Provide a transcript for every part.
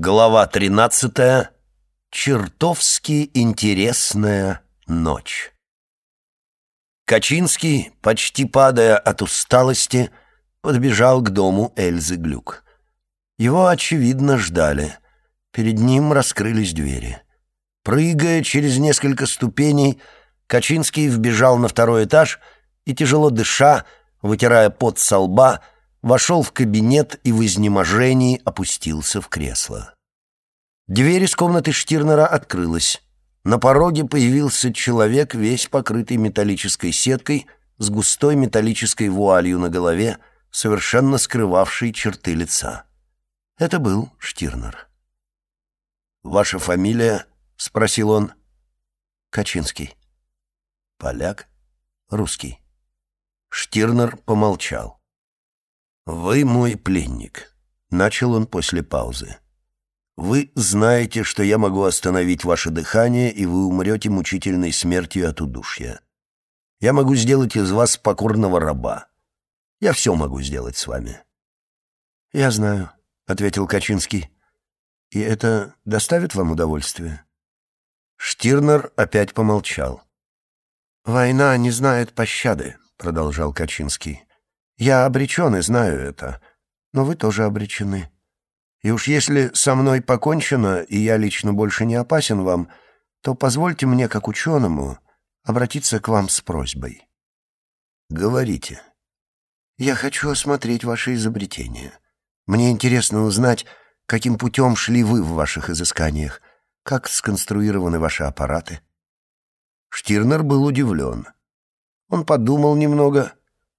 Глава тринадцатая. Чертовски интересная ночь. Качинский, почти падая от усталости, подбежал к дому Эльзы Глюк. Его, очевидно, ждали. Перед ним раскрылись двери. Прыгая через несколько ступеней, Качинский вбежал на второй этаж и, тяжело дыша, вытирая пот со лба, вошел в кабинет и в изнеможении опустился в кресло. Дверь из комнаты Штирнера открылась. На пороге появился человек, весь покрытый металлической сеткой, с густой металлической вуалью на голове, совершенно скрывавшей черты лица. Это был Штирнер. «Ваша фамилия?» — спросил он. «Качинский». «Поляк?» «Русский». Штирнер помолчал. «Вы мой пленник», — начал он после паузы. «Вы знаете, что я могу остановить ваше дыхание, и вы умрете мучительной смертью от удушья. Я могу сделать из вас покорного раба. Я все могу сделать с вами». «Я знаю», — ответил Качинский. «И это доставит вам удовольствие?» Штирнер опять помолчал. «Война не знает пощады», — продолжал Качинский. Я обречен и знаю это, но вы тоже обречены. И уж если со мной покончено, и я лично больше не опасен вам, то позвольте мне, как ученому, обратиться к вам с просьбой. Говорите. Я хочу осмотреть ваши изобретения. Мне интересно узнать, каким путем шли вы в ваших изысканиях, как сконструированы ваши аппараты. Штирнер был удивлен. Он подумал немного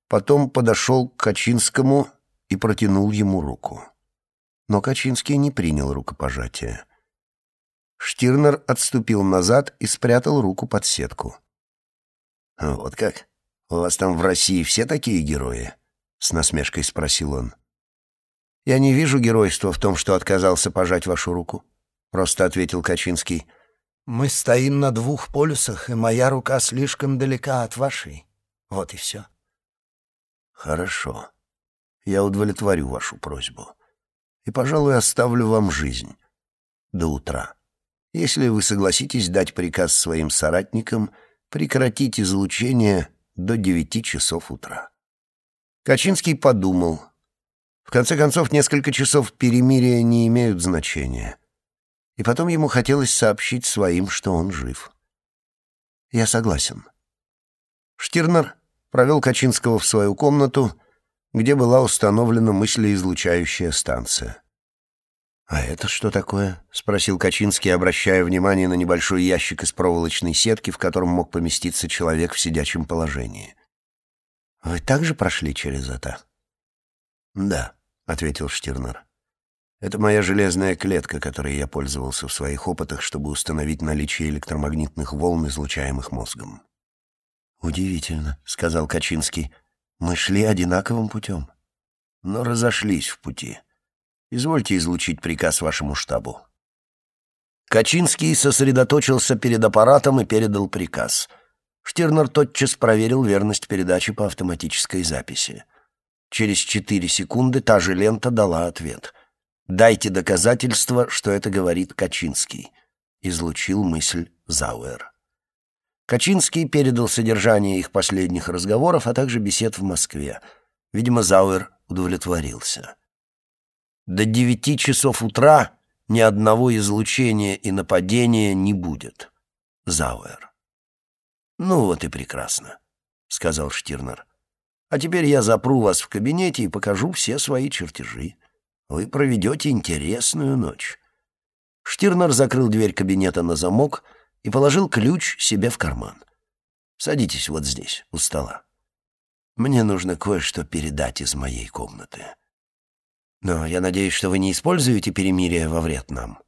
Потом подошел к Качинскому и протянул ему руку. Но Качинский не принял рукопожатия. Штирнер отступил назад и спрятал руку под сетку. «Вот как? У вас там в России все такие герои?» — с насмешкой спросил он. «Я не вижу геройства в том, что отказался пожать вашу руку», — просто ответил Качинский. «Мы стоим на двух полюсах, и моя рука слишком далека от вашей. Вот и все». «Хорошо. Я удовлетворю вашу просьбу. И, пожалуй, оставлю вам жизнь. До утра. Если вы согласитесь дать приказ своим соратникам прекратить излучение до девяти часов утра». Качинский подумал. В конце концов, несколько часов перемирия не имеют значения. И потом ему хотелось сообщить своим, что он жив. «Я согласен». Штирнер провел Качинского в свою комнату, где была установлена мыслеизлучающая станция. «А это что такое?» — спросил Качинский, обращая внимание на небольшой ящик из проволочной сетки, в котором мог поместиться человек в сидячем положении. «Вы также прошли через это?» «Да», — ответил Штирнер. «Это моя железная клетка, которой я пользовался в своих опытах, чтобы установить наличие электромагнитных волн, излучаемых мозгом». «Удивительно», — сказал Качинский. «Мы шли одинаковым путем, но разошлись в пути. Извольте излучить приказ вашему штабу». Качинский сосредоточился перед аппаратом и передал приказ. Штирнер тотчас проверил верность передачи по автоматической записи. Через четыре секунды та же лента дала ответ. «Дайте доказательства, что это говорит Качинский», — излучил мысль Зауэр. Качинский передал содержание их последних разговоров, а также бесед в Москве. Видимо, Зауэр удовлетворился. До девяти часов утра ни одного излучения и нападения не будет. Зауэр. «Ну вот и прекрасно», — сказал Штирнер. «А теперь я запру вас в кабинете и покажу все свои чертежи. Вы проведете интересную ночь». Штирнер закрыл дверь кабинета на замок — и положил ключ себе в карман. «Садитесь вот здесь, у стола. Мне нужно кое-что передать из моей комнаты. Но я надеюсь, что вы не используете перемирие во вред нам.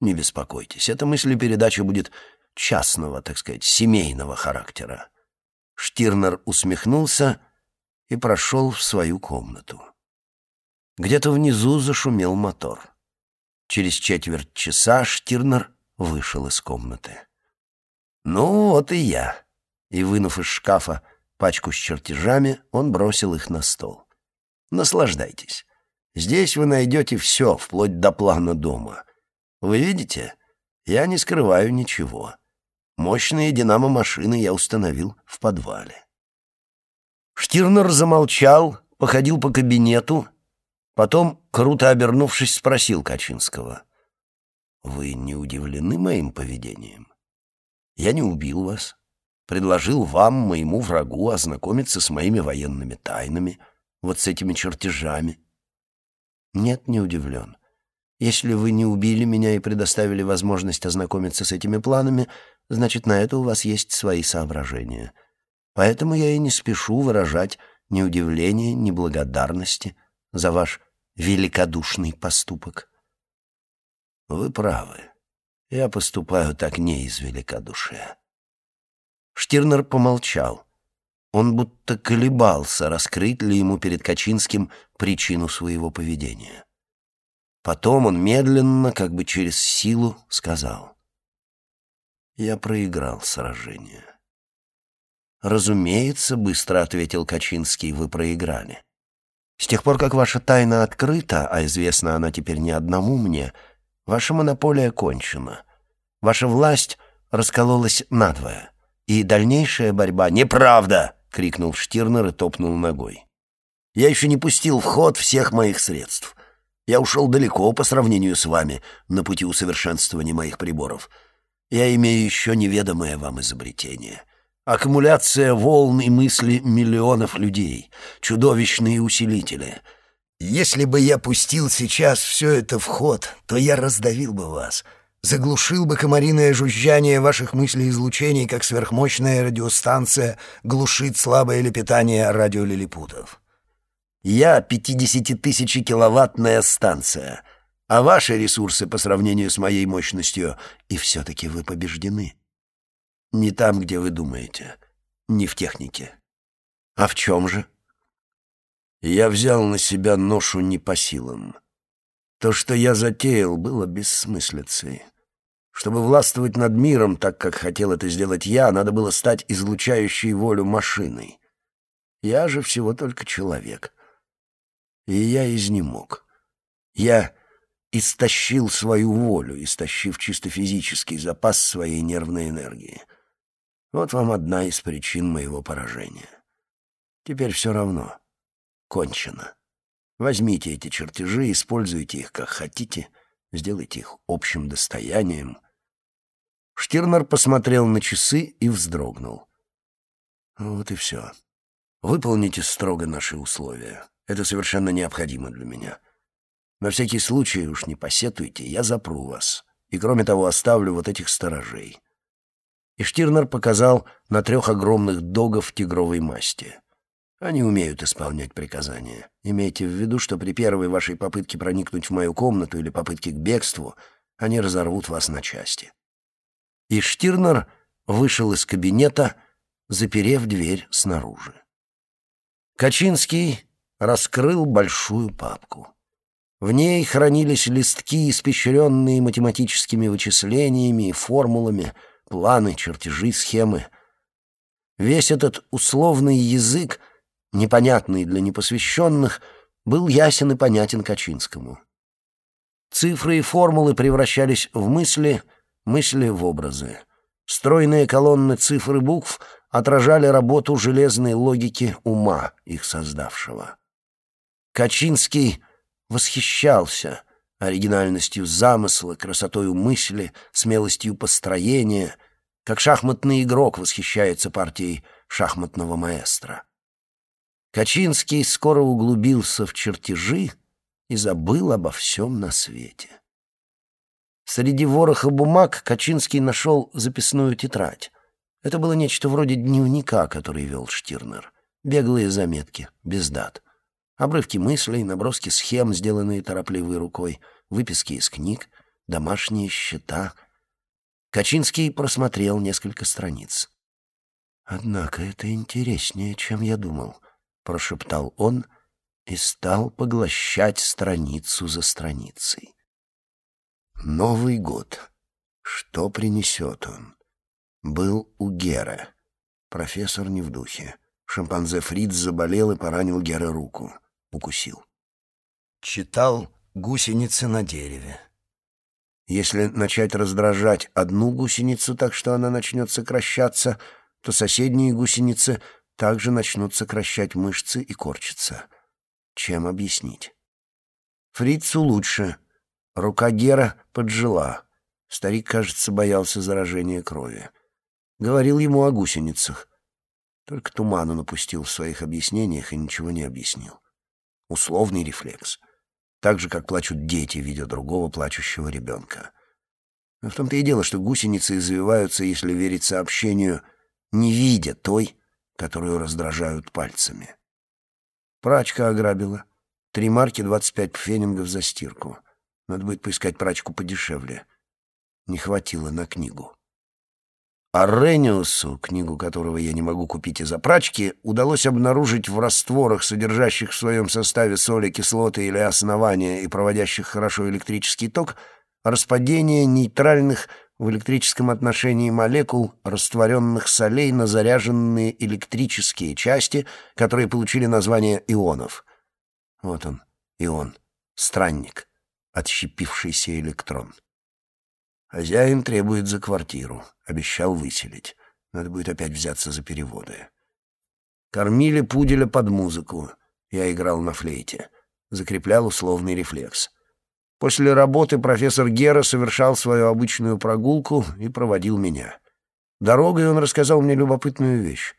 Не беспокойтесь, эта мыслепередача будет частного, так сказать, семейного характера». Штирнер усмехнулся и прошел в свою комнату. Где-то внизу зашумел мотор. Через четверть часа Штирнер вышел из комнаты. «Ну, вот и я». И, вынув из шкафа пачку с чертежами, он бросил их на стол. «Наслаждайтесь. Здесь вы найдете все, вплоть до плана дома. Вы видите? Я не скрываю ничего. Мощные динамо-машины я установил в подвале. Штирнер замолчал, походил по кабинету, потом, круто обернувшись, спросил Качинского. «Вы не удивлены моим поведением? Я не убил вас, предложил вам, моему врагу, ознакомиться с моими военными тайнами, вот с этими чертежами. Нет, не удивлен. Если вы не убили меня и предоставили возможность ознакомиться с этими планами, значит, на это у вас есть свои соображения. Поэтому я и не спешу выражать ни удивления, ни благодарности за ваш великодушный поступок. Вы правы. Я поступаю так не из великодушия. Штирнер помолчал. Он будто колебался, раскрыть ли ему перед Качинским причину своего поведения. Потом он медленно, как бы через силу, сказал. «Я проиграл сражение». «Разумеется», — быстро ответил Качинский, — «вы проиграли. С тех пор, как ваша тайна открыта, а известна она теперь не одному мне, ваша монополия кончена. Ваша власть раскололась надвое, и дальнейшая борьба неправда!» — крикнул Штирнер и топнул ногой. «Я еще не пустил в ход всех моих средств. Я ушел далеко по сравнению с вами на пути усовершенствования моих приборов. Я имею еще неведомое вам изобретение. Аккумуляция волн и мысли миллионов людей, чудовищные усилители. Если бы я пустил сейчас все это в ход, то я раздавил бы вас» заглушил бы комариное жужжание ваших мыслей излучений, как сверхмощная радиостанция глушит слабое лепетание радиолилипутов. Я пятидесятитысячекиловаттная станция, а ваши ресурсы по сравнению с моей мощностью, и все-таки вы побеждены. Не там, где вы думаете, не в технике. А в чем же? Я взял на себя ношу не по силам. То, что я затеял, было бессмыслицей. Чтобы властвовать над миром, так как хотел это сделать я, надо было стать излучающей волю машиной. Я же всего только человек. И я изнемог. Я истощил свою волю, истощив чисто физический запас своей нервной энергии. Вот вам одна из причин моего поражения. Теперь все равно. Кончено. Возьмите эти чертежи, используйте их как хотите, сделайте их общим достоянием. Штирнер посмотрел на часы и вздрогнул. Вот и все. Выполните строго наши условия. Это совершенно необходимо для меня. На всякий случай уж не посетуйте, я запру вас. И кроме того, оставлю вот этих сторожей. И Штирнер показал на трех огромных догов тигровой масти. Они умеют исполнять приказания. Имейте в виду, что при первой вашей попытке проникнуть в мою комнату или попытке к бегству они разорвут вас на части. И Штирнер вышел из кабинета, заперев дверь снаружи. Качинский раскрыл большую папку. В ней хранились листки, испещренные математическими вычислениями и формулами, планы, чертежи, схемы. Весь этот условный язык непонятный для непосвященных, был ясен и понятен Качинскому. Цифры и формулы превращались в мысли, мысли в образы. Стройные колонны цифр и букв отражали работу железной логики ума, их создавшего. Качинский восхищался оригинальностью замысла, красотою мысли, смелостью построения, как шахматный игрок восхищается партией шахматного маэстро. Качинский скоро углубился в чертежи и забыл обо всем на свете. Среди вороха бумаг Качинский нашел записную тетрадь. Это было нечто вроде дневника, который вел Штирнер. Беглые заметки, без дат. Обрывки мыслей, наброски схем, сделанные торопливой рукой, выписки из книг, домашние счета. Качинский просмотрел несколько страниц. «Однако это интереснее, чем я думал», прошептал он и стал поглощать страницу за страницей. Новый год. Что принесет он? Был у Гера. Профессор не в духе. Шимпанзе Фриц заболел и поранил Гера руку. Укусил. Читал «Гусеницы на дереве». Если начать раздражать одну гусеницу так, что она начнет сокращаться, то соседние гусеницы также начнут сокращать мышцы и корчиться. Чем объяснить? Фрицу лучше. Рука Гера поджила. Старик, кажется, боялся заражения крови. Говорил ему о гусеницах. Только туману напустил в своих объяснениях и ничего не объяснил. Условный рефлекс. Так же, как плачут дети, видя другого плачущего ребенка. Но в том-то и дело, что гусеницы извиваются, если верить сообщению, не видя той, которую раздражают пальцами. Прачка ограбила. Три марки, двадцать пять пфенингов за стирку. Надо будет поискать прачку подешевле. Не хватило на книгу. А Рениусу, книгу которого я не могу купить из-за прачки, удалось обнаружить в растворах, содержащих в своем составе соли, кислоты или основания и проводящих хорошо электрический ток, распадение нейтральных в электрическом отношении молекул растворенных солей на заряженные электрические части, которые получили название ионов. Вот он, ион, странник, отщепившийся электрон. Хозяин требует за квартиру, обещал выселить. Надо будет опять взяться за переводы. Кормили пуделя под музыку. Я играл на флейте. Закреплял условный рефлекс. После работы профессор Гера совершал свою обычную прогулку и проводил меня. Дорогой он рассказал мне любопытную вещь.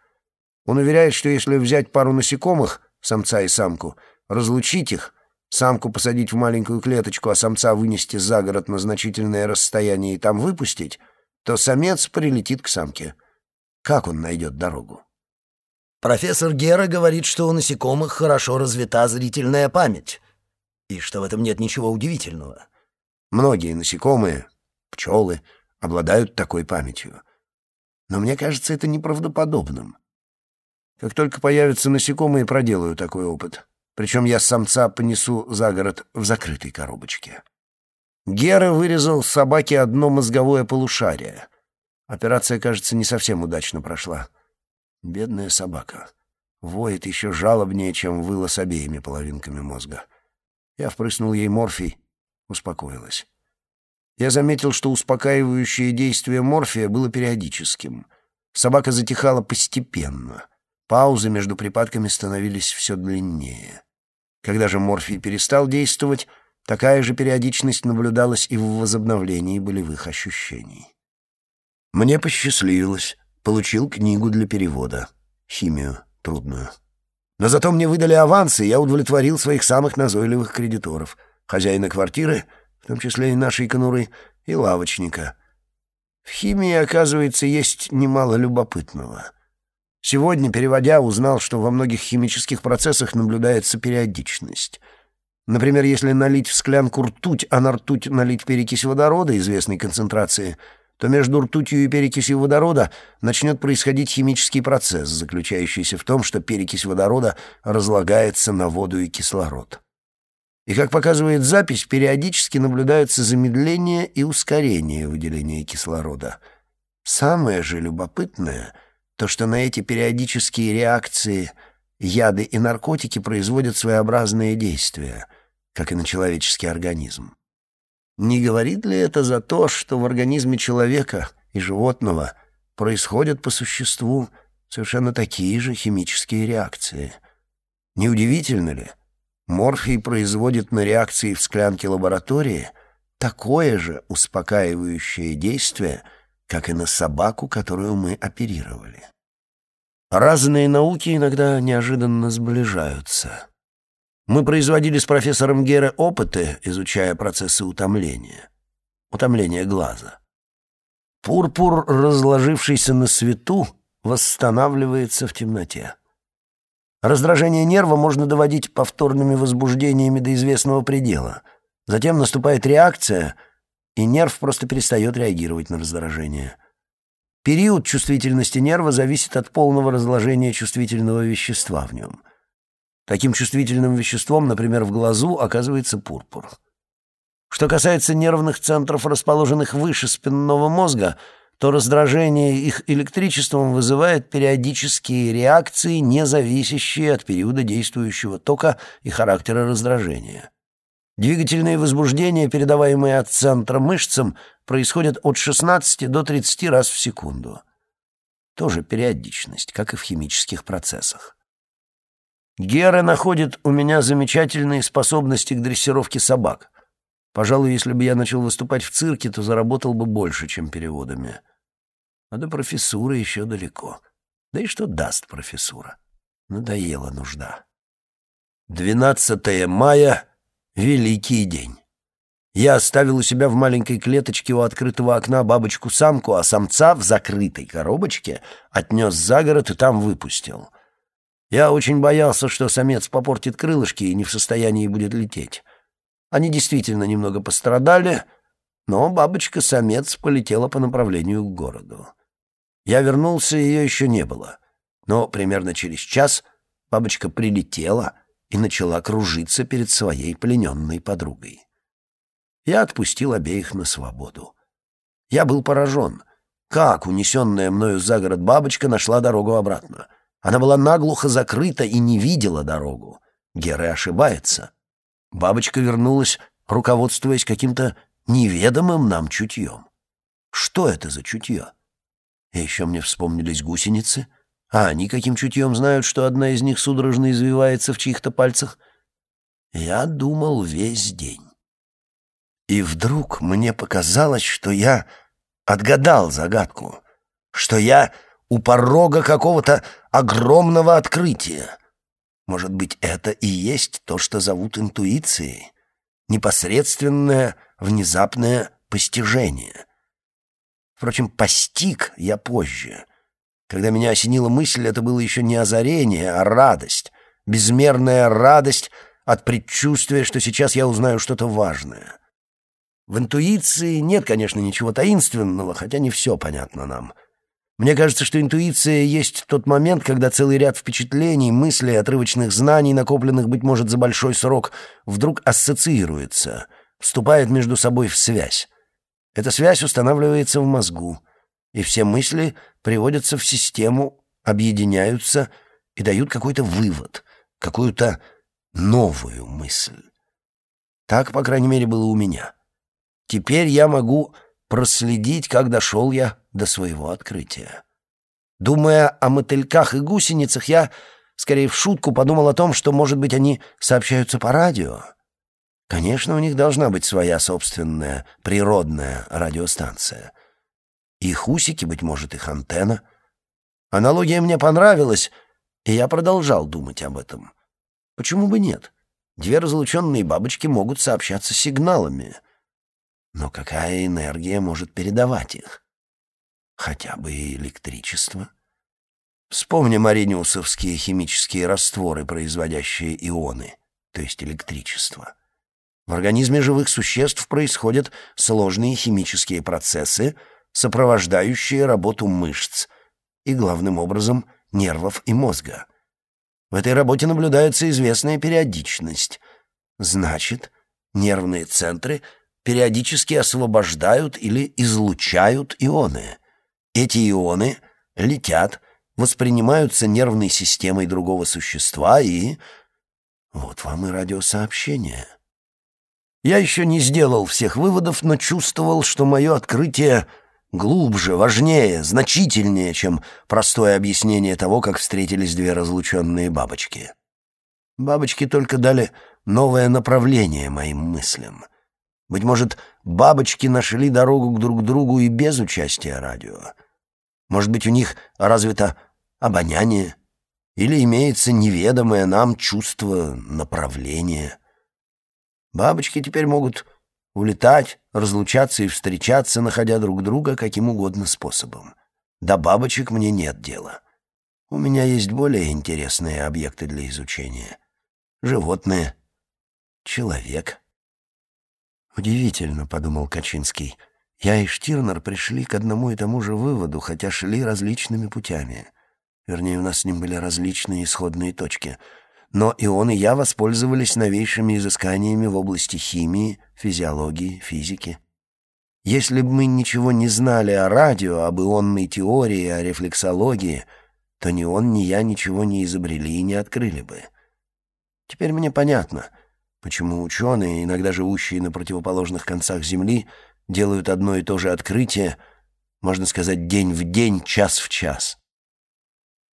Он уверяет, что если взять пару насекомых, самца и самку, разлучить их, самку посадить в маленькую клеточку, а самца вынести за город на значительное расстояние и там выпустить, то самец прилетит к самке. Как он найдет дорогу? Профессор Гера говорит, что у насекомых хорошо развита зрительная память и что в этом нет ничего удивительного. Многие насекомые, пчелы, обладают такой памятью. Но мне кажется это неправдоподобным. Как только появятся насекомые, проделаю такой опыт. Причем я самца понесу за город в закрытой коробочке. Гера вырезал собаке одно мозговое полушарие. Операция, кажется, не совсем удачно прошла. Бедная собака. Воет еще жалобнее, чем выла с обеими половинками мозга. Я впрыснул ей морфий, успокоилась. Я заметил, что успокаивающее действие морфия было периодическим. Собака затихала постепенно. Паузы между припадками становились все длиннее. Когда же морфий перестал действовать, такая же периодичность наблюдалась и в возобновлении болевых ощущений. Мне посчастливилось. Получил книгу для перевода. Химию трудную. Но зато мне выдали авансы, и я удовлетворил своих самых назойливых кредиторов. Хозяина квартиры, в том числе и нашей конуры, и лавочника. В химии, оказывается, есть немало любопытного. Сегодня, переводя, узнал, что во многих химических процессах наблюдается периодичность. Например, если налить в склянку ртуть, а на ртуть налить перекись водорода известной концентрации — то между ртутью и перекисью водорода начнет происходить химический процесс, заключающийся в том, что перекись водорода разлагается на воду и кислород. И, как показывает запись, периодически наблюдается замедление и ускорение выделения кислорода. Самое же любопытное — то, что на эти периодические реакции яды и наркотики производят своеобразные действия, как и на человеческий организм. Не говорит ли это за то, что в организме человека и животного происходят по существу совершенно такие же химические реакции? Неудивительно ли? Морфий производит на реакции в склянке лаборатории такое же успокаивающее действие, как и на собаку, которую мы оперировали. Разные науки иногда неожиданно сближаются. Мы производили с профессором Гере опыты, изучая процессы утомления. Утомление глаза. Пурпур, разложившийся на свету, восстанавливается в темноте. Раздражение нерва можно доводить повторными возбуждениями до известного предела. Затем наступает реакция, и нерв просто перестает реагировать на раздражение. Период чувствительности нерва зависит от полного разложения чувствительного вещества в нем. Таким чувствительным веществом, например, в глазу, оказывается пурпур. Что касается нервных центров, расположенных выше спинного мозга, то раздражение их электричеством вызывает периодические реакции, не зависящие от периода действующего тока и характера раздражения. Двигательные возбуждения, передаваемые от центра мышцам, происходят от 16 до 30 раз в секунду. Тоже периодичность, как и в химических процессах. Гера находит у меня замечательные способности к дрессировке собак. Пожалуй, если бы я начал выступать в цирке, то заработал бы больше, чем переводами. А до профессуры еще далеко. Да и что даст профессура? Надоела нужда. 12 мая — великий день. Я оставил у себя в маленькой клеточке у открытого окна бабочку-самку, а самца в закрытой коробочке отнес за город и там выпустил. Я очень боялся, что самец попортит крылышки и не в состоянии будет лететь. Они действительно немного пострадали, но бабочка-самец полетела по направлению к городу. Я вернулся, ее еще не было. Но примерно через час бабочка прилетела и начала кружиться перед своей плененной подругой. Я отпустил обеих на свободу. Я был поражен. Как унесенная мною за город бабочка нашла дорогу обратно? Она была наглухо закрыта и не видела дорогу. Гера ошибается. Бабочка вернулась, руководствуясь каким-то неведомым нам чутьем. Что это за чутье? И еще мне вспомнились гусеницы. А они каким чутьем знают, что одна из них судорожно извивается в чьих-то пальцах? Я думал весь день. И вдруг мне показалось, что я отгадал загадку, что я у порога какого-то огромного открытия. Может быть, это и есть то, что зовут интуицией? Непосредственное, внезапное постижение. Впрочем, постиг я позже. Когда меня осенила мысль, это было еще не озарение, а радость. Безмерная радость от предчувствия, что сейчас я узнаю что-то важное. В интуиции нет, конечно, ничего таинственного, хотя не все понятно нам. Мне кажется, что интуиция есть тот момент, когда целый ряд впечатлений, мыслей, отрывочных знаний, накопленных, быть может, за большой срок, вдруг ассоциируется, вступает между собой в связь. Эта связь устанавливается в мозгу, и все мысли приводятся в систему, объединяются и дают какой-то вывод, какую-то новую мысль. Так, по крайней мере, было у меня. Теперь я могу проследить, как дошел я до своего открытия. Думая о мотыльках и гусеницах, я, скорее в шутку, подумал о том, что, может быть, они сообщаются по радио. Конечно, у них должна быть своя собственная природная радиостанция. Их усики, быть может, их антенна. Аналогия мне понравилась, и я продолжал думать об этом. Почему бы нет? Две разлученные бабочки могут сообщаться сигналами. Но какая энергия может передавать их? Хотя бы электричество. Вспомним ариниусовские химические растворы, производящие ионы, то есть электричество. В организме живых существ происходят сложные химические процессы, сопровождающие работу мышц и, главным образом, нервов и мозга. В этой работе наблюдается известная периодичность. Значит, нервные центры периодически освобождают или излучают ионы. Эти ионы летят, воспринимаются нервной системой другого существа и... Вот вам и радиосообщение. Я еще не сделал всех выводов, но чувствовал, что мое открытие глубже, важнее, значительнее, чем простое объяснение того, как встретились две разлученные бабочки. Бабочки только дали новое направление моим мыслям. Быть может, бабочки нашли дорогу к друг другу и без участия радио. Может быть, у них развито обоняние или имеется неведомое нам чувство направления. Бабочки теперь могут улетать, разлучаться и встречаться, находя друг друга каким угодно способом. До бабочек мне нет дела. У меня есть более интересные объекты для изучения. Животные. Человек. «Удивительно», — подумал Качинский. «Я и Штирнер пришли к одному и тому же выводу, хотя шли различными путями. Вернее, у нас с ним были различные исходные точки — но и он, и я воспользовались новейшими изысканиями в области химии, физиологии, физики. Если бы мы ничего не знали о радио, об ионной теории, о рефлексологии, то ни он, ни я ничего не изобрели и не открыли бы. Теперь мне понятно. почему ученые, иногда живущие на противоположных концах Земли, делают одно и то же открытие, можно сказать, день в день, час в час.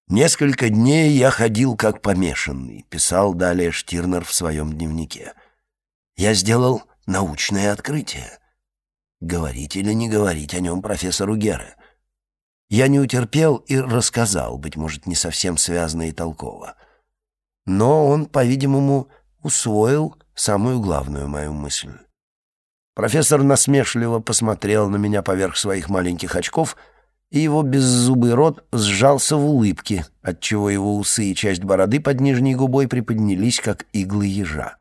«Несколько дней я ходил как помешанный», — писал далее Штирнер в своем дневнике. «Я сделал научное открытие. Говорить или не говорить о нем профессору Герре. Я не утерпел и рассказал, быть может, не совсем связно и толково. Но он, по-видимому, усвоил самую главную мою мысль. Профессор насмешливо посмотрел на меня поверх своих маленьких очков, и его беззубый рот сжался в улыбке, отчего его усы и часть бороды под нижней губой приподнялись, как иглы ежа.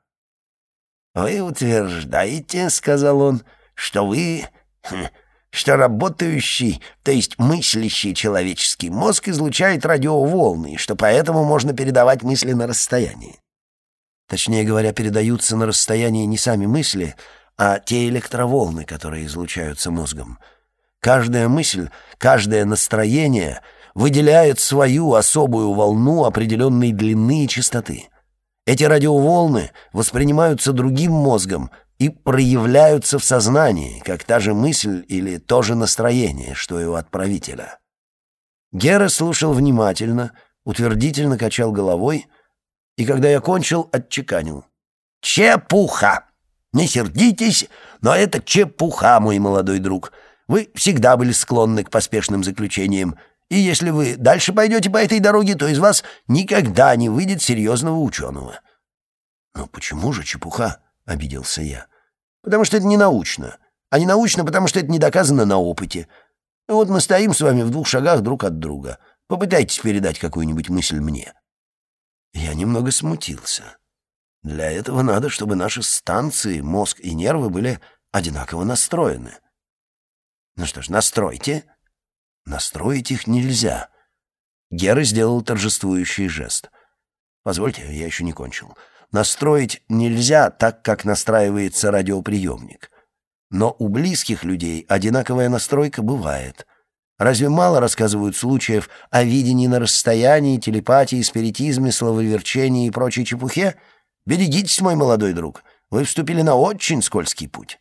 «Вы утверждаете, — сказал он, — что вы хм, что работающий, то есть мыслящий человеческий мозг излучает радиоволны, что поэтому можно передавать мысли на расстоянии. Точнее говоря, передаются на расстоянии не сами мысли, а те электроволны, которые излучаются мозгом. Каждая мысль, каждое настроение выделяет свою особую волну определенной длины и частоты. Эти радиоволны воспринимаются другим мозгом — и проявляются в сознании, как та же мысль или то же настроение, что и у отправителя. Гера слушал внимательно, утвердительно качал головой, и когда я кончил, отчеканил. «Чепуха! Не сердитесь, но это чепуха, мой молодой друг. Вы всегда были склонны к поспешным заключениям, и если вы дальше пойдете по этой дороге, то из вас никогда не выйдет серьезного ученого». «Но почему же чепуха?» — обиделся я. «Потому что это не научно. А не научно, потому что это не доказано на опыте. Вот мы стоим с вами в двух шагах друг от друга. Попытайтесь передать какую-нибудь мысль мне». Я немного смутился. Для этого надо, чтобы наши станции, мозг и нервы были одинаково настроены. Ну что ж, настройте. Настроить их нельзя. Гера сделал торжествующий жест. Позвольте, я еще не кончил. Настроить нельзя так, как настраивается радиоприемник. Но у близких людей одинаковая настройка бывает. Разве мало рассказывают случаев о видении на расстоянии, телепатии, спиритизме, слововерчении и прочей чепухе? Берегитесь, мой молодой друг, вы вступили на очень скользкий путь.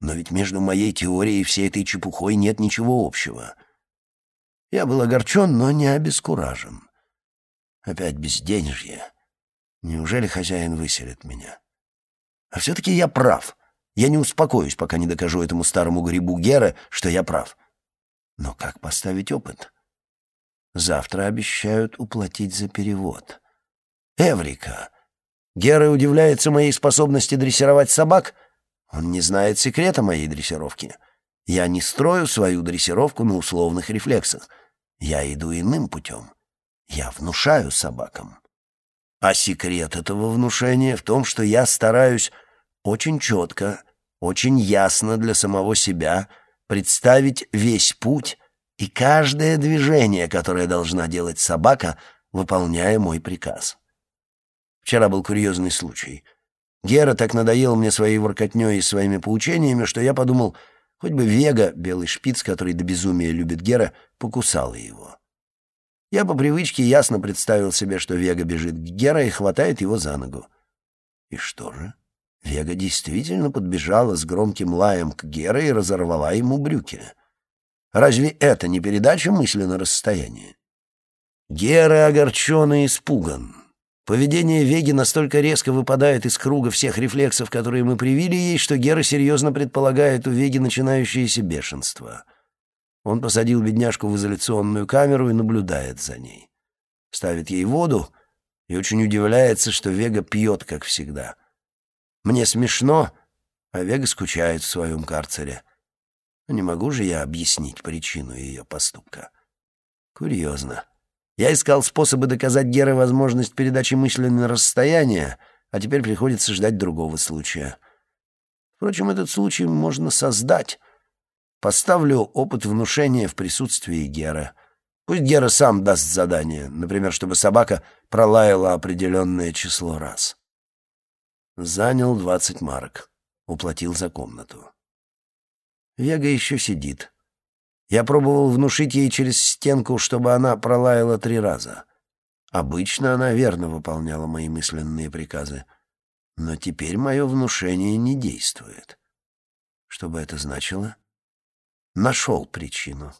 Но ведь между моей теорией и всей этой чепухой нет ничего общего. Я был огорчен, но не обескуражен. Опять безденежье. Неужели хозяин выселит меня? А все-таки я прав. Я не успокоюсь, пока не докажу этому старому грибу Гера, что я прав. Но как поставить опыт? Завтра обещают уплатить за перевод. Эврика! Гера удивляется моей способности дрессировать собак. Он не знает секрета моей дрессировки. Я не строю свою дрессировку на условных рефлексах. Я иду иным путем. Я внушаю собакам. А секрет этого внушения в том, что я стараюсь очень четко, очень ясно для самого себя представить весь путь и каждое движение, которое должна делать собака, выполняя мой приказ. Вчера был курьезный случай. Гера так надоел мне своей воркотней и своими поучениями, что я подумал, хоть бы Вега, белый шпиц, который до безумия любит Гера, покусала его. Я по привычке ясно представил себе, что Вега бежит к Гера и хватает его за ногу. И что же? Вега действительно подбежала с громким лаем к Гера и разорвала ему брюки. Разве это не передача мысли на расстояние? Гера огорчен и испуган. Поведение Веги настолько резко выпадает из круга всех рефлексов, которые мы привили ей, что Гера серьезно предполагает у Веги начинающееся бешенство — он посадил бедняжку в изоляционную камеру и наблюдает за ней. Ставит ей воду и очень удивляется, что Вега пьет, как всегда. Мне смешно, а Вега скучает в своем карцере. Не могу же я объяснить причину ее поступка. Курьезно. Я искал способы доказать Гере возможность передачи мысли на расстояние, а теперь приходится ждать другого случая. Впрочем, этот случай можно создать, Поставлю опыт внушения в присутствии Гера. Пусть Гера сам даст задание, например, чтобы собака пролаяла определенное число раз. Занял двадцать марок. Уплатил за комнату. Вега еще сидит. Я пробовал внушить ей через стенку, чтобы она пролаяла три раза. Обычно она верно выполняла мои мысленные приказы. Но теперь мое внушение не действует. Что бы это значило? Нашел причину.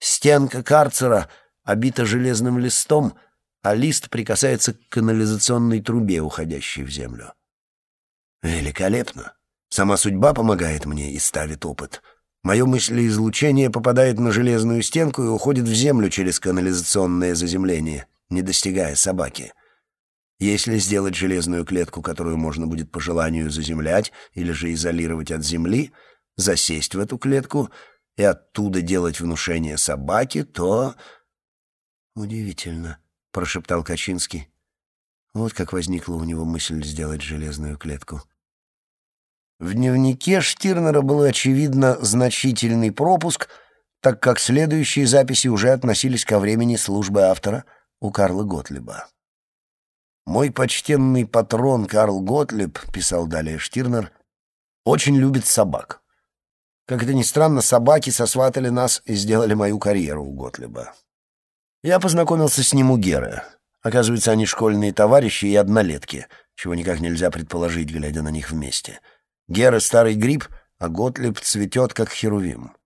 Стенка карцера обита железным листом, а лист прикасается к канализационной трубе, уходящей в землю. Великолепно. Сама судьба помогает мне и ставит опыт. Мое мыслеизлучение попадает на железную стенку и уходит в землю через канализационное заземление, не достигая собаки. Если сделать железную клетку, которую можно будет по желанию заземлять или же изолировать от земли, засесть в эту клетку и оттуда делать внушение собаке, то... «Удивительно», — прошептал Качинский. Вот как возникла у него мысль сделать железную клетку. В дневнике Штирнера был, очевидно, значительный пропуск, так как следующие записи уже относились ко времени службы автора у Карла Готлиба. «Мой почтенный патрон Карл Готлиб», — писал далее Штирнер, — «очень любит собак. Как это ни странно, собаки сосватали нас и сделали мою карьеру у Готлиба. Я познакомился с ним у Геры. Оказывается, они школьные товарищи и однолетки, чего никак нельзя предположить, глядя на них вместе. Гера — старый гриб, а Готлиб цветет, как херувим.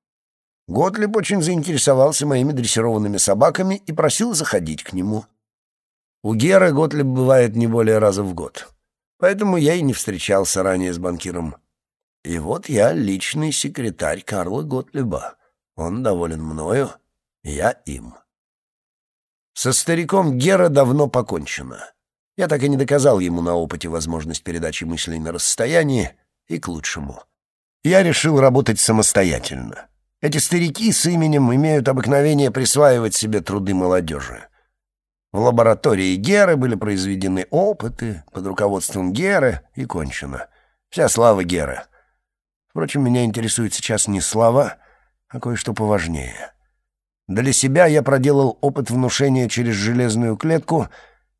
Готлиб очень заинтересовался моими дрессированными собаками и просил заходить к нему. У Геры Готлиб бывает не более раза в год. Поэтому я и не встречался ранее с банкиром. И вот я личный секретарь Карла Готлиба. Он доволен мною, я им. Со стариком Гера давно покончено. Я так и не доказал ему на опыте возможность передачи мыслей на расстоянии, и к лучшему. Я решил работать самостоятельно. Эти старики с именем имеют обыкновение присваивать себе труды молодежи. В лаборатории Геры были произведены опыты под руководством Геры и кончено. Вся слава Геры. Впрочем, меня интересует сейчас не слова, а кое-что поважнее. Для себя я проделал опыт внушения через железную клетку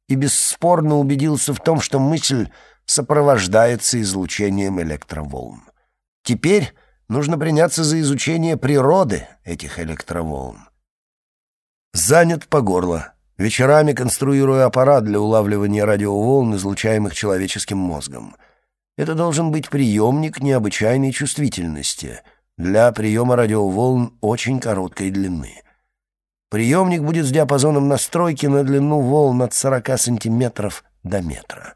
и бесспорно убедился в том, что мысль сопровождается излучением электроволн. Теперь нужно приняться за изучение природы этих электроволн. Занят по горло. Вечерами конструирую аппарат для улавливания радиоволн, излучаемых человеческим мозгом. Это должен быть приемник необычайной чувствительности для приема радиоволн очень короткой длины. Приемник будет с диапазоном настройки на длину волн от 40 сантиметров до метра.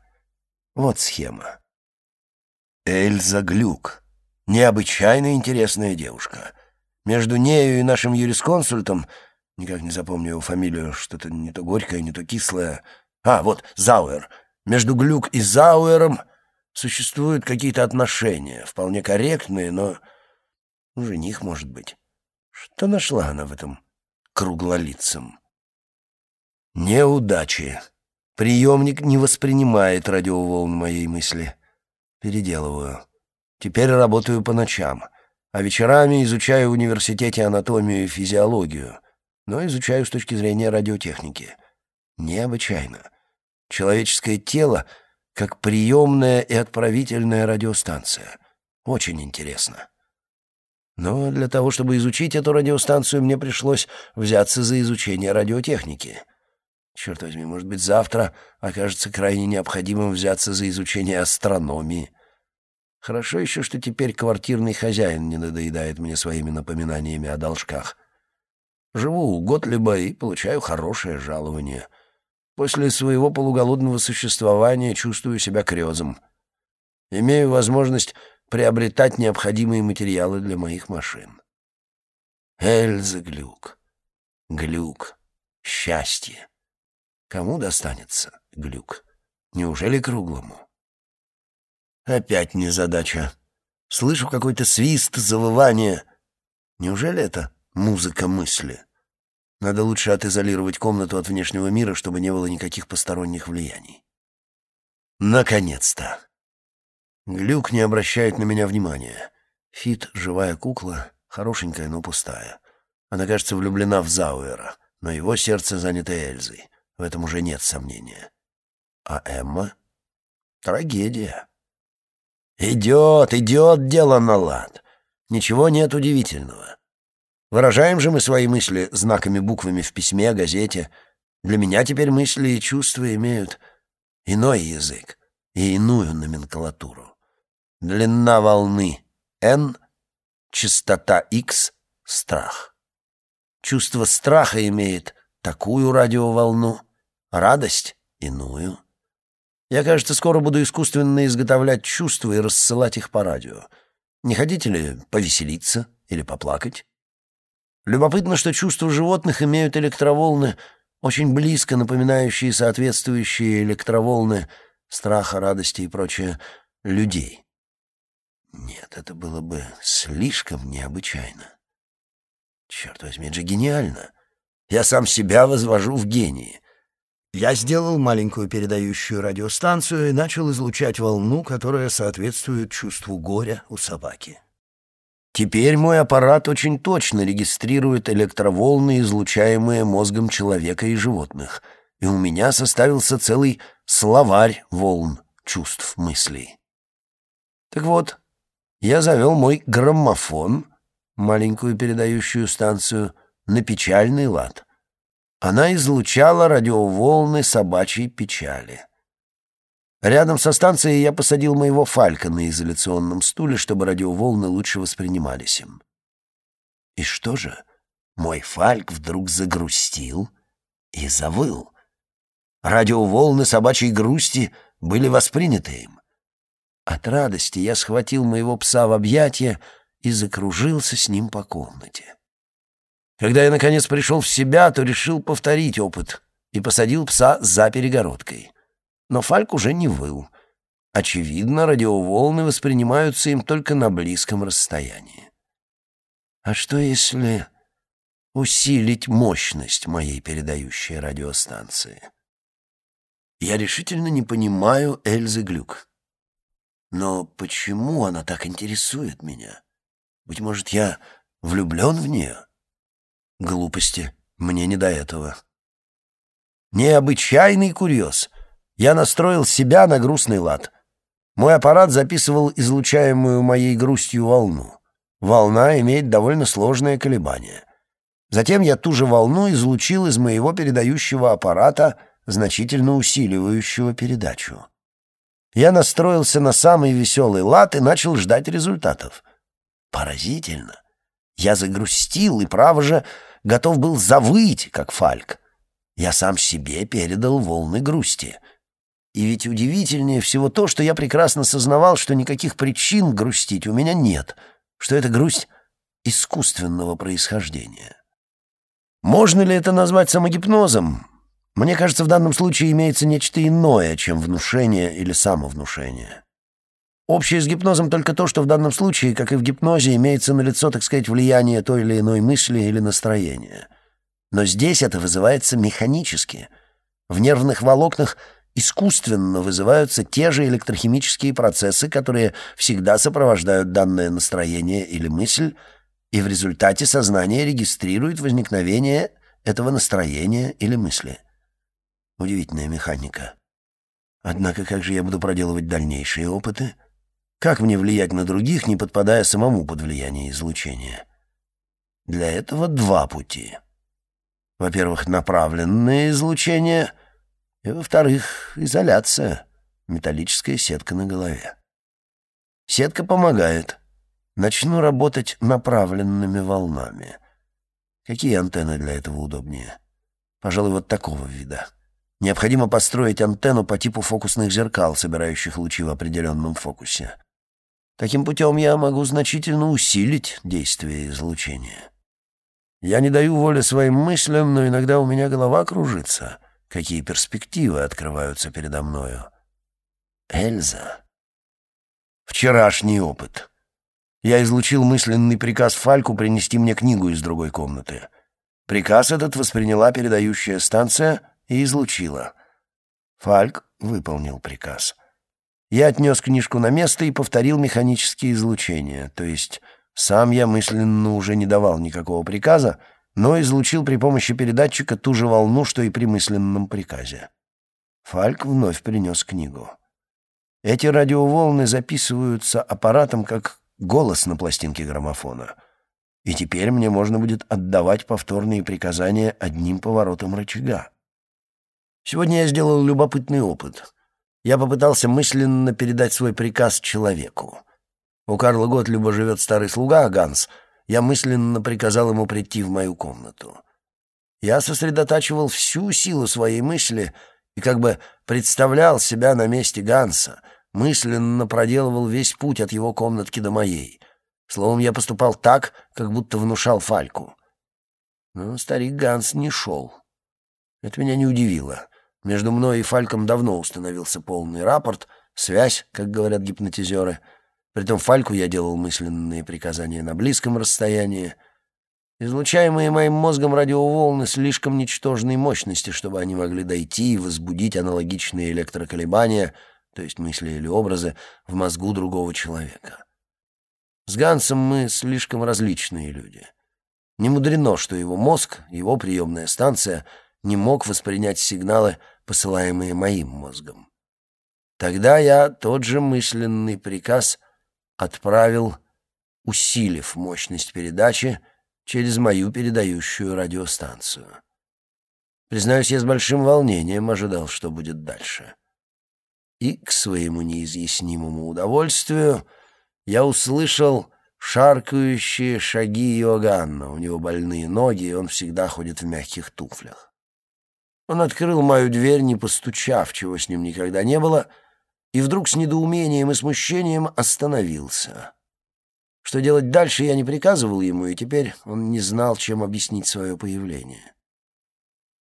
Вот схема. Эльза Глюк. Необычайно интересная девушка. Между нею и нашим юрисконсультом Никак не запомню его фамилию, что-то не то горькое, не то кислое. А, вот, Зауэр. Между Глюк и Зауэром существуют какие-то отношения, вполне корректные, но... Жених, может быть. Что нашла она в этом круглолицем? Неудачи. Приемник не воспринимает радиоволн моей мысли. Переделываю. Теперь работаю по ночам, а вечерами изучаю в университете анатомию и физиологию но изучаю с точки зрения радиотехники. Необычайно. Человеческое тело как приемная и отправительная радиостанция. Очень интересно. Но для того, чтобы изучить эту радиостанцию, мне пришлось взяться за изучение радиотехники. Черт возьми, может быть, завтра окажется крайне необходимым взяться за изучение астрономии. Хорошо еще, что теперь квартирный хозяин не надоедает мне своими напоминаниями о должках. Живу у Готлиба и получаю хорошее жалование. После своего полуголодного существования чувствую себя крёзом. Имею возможность приобретать необходимые материалы для моих машин. Эльза Глюк. Глюк. Счастье. Кому достанется Глюк? Неужели круглому? Опять незадача. Слышу какой-то свист, завывание. Неужели это музыка мысли? Надо лучше отизолировать комнату от внешнего мира, чтобы не было никаких посторонних влияний. Наконец-то! Глюк не обращает на меня внимания. Фит — живая кукла, хорошенькая, но пустая. Она, кажется, влюблена в Зауэра, но его сердце занято Эльзой. В этом уже нет сомнения. А Эмма? Трагедия. Идет, идет дело на лад. Ничего нет удивительного. Выражаем же мы свои мысли знаками, буквами в письме, газете. Для меня теперь мысли и чувства имеют иной язык. и иную номенклатуру. Длина волны N, частота X — страх. Чувство страха имеет такую радиоволну, радость — иную. Я, кажется, скоро буду искусственно изготовлять чувства и рассылать их по радио. Не хотите ли повеселиться или поплакать? Любопытно, что чувства животных имеют электроволны, очень близко напоминающие соответствующие электроволны страха, радости и прочее людей. Нет, это было бы слишком необычайно. Черт возьми, это же гениально. Я сам себя возвожу в гении. Я сделал маленькую передающую радиостанцию и начал излучать волну, которая соответствует чувству горя у собаки. Теперь мой аппарат очень точно регистрирует электроволны, излучаемые мозгом человека и животных, и у меня составился целый словарь волн, чувств, мыслей. Так вот, я завел мой граммофон, маленькую передающую станцию, на печальный лад. Она излучала радиоволны собачьей печали. Рядом со станцией я посадил моего Фалька на изоляционном стуле, чтобы радиоволны лучше воспринимались им. И что же? Мой Фальк вдруг загрустил и завыл. Радиоволны собачьей грусти были восприняты им. От радости я схватил моего пса в объятия и закружился с ним по комнате. Когда я, наконец, пришел в себя, то решил повторить опыт и посадил пса за перегородкой. Но Фальк уже не выл. Очевидно, радиоволны воспринимаются им только на близком расстоянии. А что если усилить мощность моей передающей радиостанции? Я решительно не понимаю Эльзы Глюк. Но почему она так интересует меня? Быть может, я влюблен в нее? Глупости. Мне не до этого. Необычайный курьез. Я настроил себя на грустный лад. Мой аппарат записывал излучаемую моей грустью волну. Волна имеет довольно сложное колебание. Затем я ту же волну излучил из моего передающего аппарата, значительно усиливающего передачу. Я настроился на самый веселый лад и начал ждать результатов. Поразительно. Я загрустил и, право же, готов был завыть, как фальк. Я сам себе передал волны грусти. И ведь удивительнее всего то, что я прекрасно сознавал, что никаких причин грустить у меня нет, что это грусть искусственного происхождения. Можно ли это назвать самогипнозом? Мне кажется, в данном случае имеется нечто иное, чем внушение или самовнушение. Общее с гипнозом только то, что в данном случае, как и в гипнозе, имеется налицо, так сказать, влияние той или иной мысли или настроения. Но здесь это вызывается механически. В нервных волокнах искусственно вызываются те же электрохимические процессы, которые всегда сопровождают данное настроение или мысль, и в результате сознание регистрирует возникновение этого настроения или мысли. Удивительная механика. Однако как же я буду проделывать дальнейшие опыты — как мне влиять на других, не подпадая самому под влияние излучения? Для этого два пути. Во-первых, направленное излучение, и, во-вторых, изоляция, металлическая сетка на голове. Сетка помогает. Начну работать направленными волнами. Какие антенны для этого удобнее? Пожалуй, вот такого вида. Необходимо построить антенну по типу фокусных зеркал, собирающих лучи в определенном фокусе. Таким путем я могу значительно усилить действие излучения. Я не даю воли своим мыслям, но иногда у меня голова кружится. Какие перспективы открываются передо мною. Эльза. Вчерашний опыт. Я излучил мысленный приказ Фальку принести мне книгу из другой комнаты. Приказ этот восприняла передающая станция и излучила. Фальк выполнил приказ — я отнес книжку на место и повторил механические излучения, то есть сам я мысленно уже не давал никакого приказа, но излучил при помощи передатчика ту же волну, что и при мысленном приказе. Фальк вновь принес книгу. Эти радиоволны записываются аппаратом как голос на пластинке граммофона. И теперь мне можно будет отдавать повторные приказания одним поворотом рычага. Сегодня я сделал любопытный опыт — Я попытался мысленно передать свой приказ человеку. У Карла Готлюба живет старый слуга Ганс. Я мысленно приказал ему прийти в мою комнату. Я сосредотачивал всю силу своей мысли и как бы представлял себя на месте Ганса, мысленно проделывал весь путь от его комнатки до моей. Словом, я поступал так, как будто внушал Фальку. Но старик Ганс не шел. Это меня не удивило. Между мной и Фальком давно установился полный рапорт, связь, как говорят гипнотизеры. Притом Фальку я делал мысленные приказания на близком расстоянии — Излучаемые моим мозгом радиоволны слишком ничтожной мощности, чтобы они могли дойти и возбудить аналогичные электроколебания, то есть мысли или образы, в мозгу другого человека. С Гансом мы слишком различные люди. Не мудрено, что его мозг, его приемная станция, не мог воспринять сигналы, посылаемые моим мозгом. Тогда я тот же мысленный приказ отправил, усилив мощность передачи, через мою передающую радиостанцию. Признаюсь, я с большим волнением ожидал, что будет дальше. И, к своему неизъяснимому удовольствию, я услышал шаркающие шаги Иоганна. У него больные ноги, и он всегда ходит в мягких туфлях. Он открыл мою дверь, не постучав, чего с ним никогда не было, и вдруг с недоумением и смущением остановился. Что делать дальше, я не приказывал ему, и теперь он не знал, чем объяснить свое появление.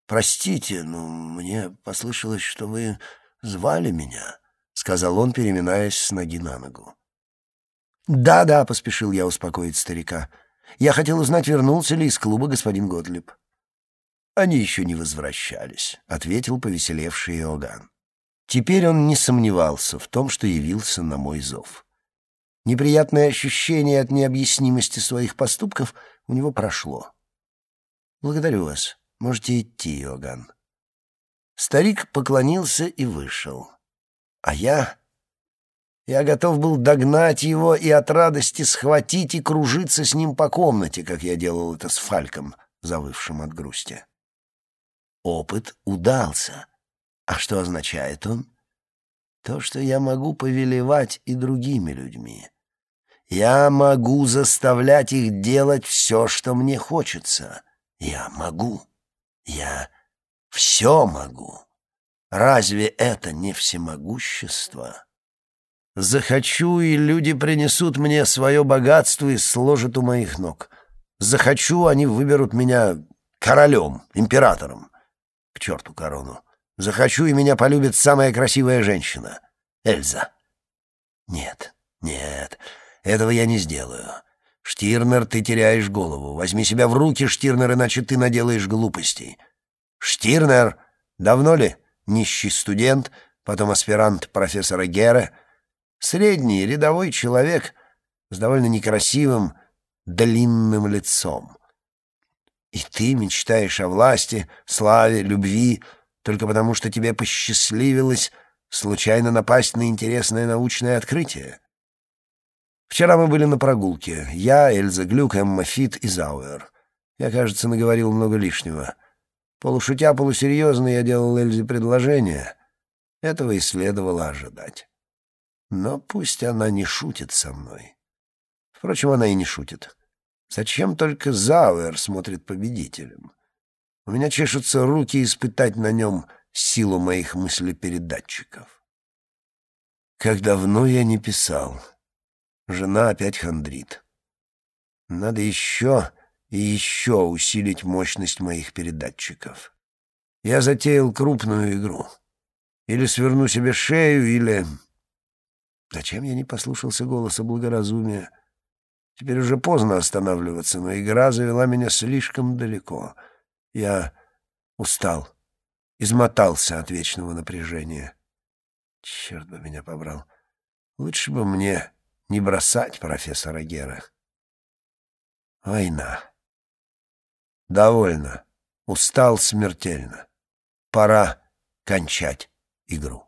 «Простите, но мне послышалось, что вы звали меня», — сказал он, переминаясь с ноги на ногу. «Да-да», — поспешил я успокоить старика. «Я хотел узнать, вернулся ли из клуба господин Готлиб». «Они еще не возвращались», — ответил повеселевший Иоганн. Теперь он не сомневался в том, что явился на мой зов. Неприятное ощущение от необъяснимости своих поступков у него прошло. «Благодарю вас. Можете идти, Иоганн». Старик поклонился и вышел. А я... Я готов был догнать его и от радости схватить и кружиться с ним по комнате, как я делал это с Фальком, завывшим от грусти. Опыт удался. А что означает он? То, что я могу повелевать и другими людьми. Я могу заставлять их делать все, что мне хочется. Я могу. Я все могу. Разве это не всемогущество? Захочу, и люди принесут мне свое богатство и сложат у моих ног. Захочу, они выберут меня королем, императором. К черту корону. Захочу, и меня полюбит самая красивая женщина. Эльза. Нет, нет, этого я не сделаю. Штирнер, ты теряешь голову. Возьми себя в руки, Штирнер, иначе ты наделаешь глупостей. Штирнер, давно ли? Нищий студент, потом аспирант профессора Гера. Средний, рядовой человек с довольно некрасивым, длинным лицом. И ты мечтаешь о власти, славе, любви, только потому что тебе посчастливилось случайно напасть на интересное научное открытие. Вчера мы были на прогулке. Я, Эльза Глюк, Эмма Фит и Зауэр. Я, кажется, наговорил много лишнего. Полушутя, полусерьезно я делал Эльзе предложение. Этого и следовало ожидать. Но пусть она не шутит со мной. Впрочем, она и не шутит. Зачем только Зауэр смотрит победителем? У меня чешутся руки испытать на нем силу моих мыслепередатчиков. Как давно я не писал. Жена опять хандрит. Надо еще и еще усилить мощность моих передатчиков. Я затеял крупную игру. Или сверну себе шею, или... Зачем я не послушался голоса благоразумия? Теперь уже поздно останавливаться, но игра завела меня слишком далеко. Я устал, измотался от вечного напряжения. Черт бы меня побрал. Лучше бы мне не бросать профессора Гера. Война. Довольно. Устал смертельно. Пора кончать игру.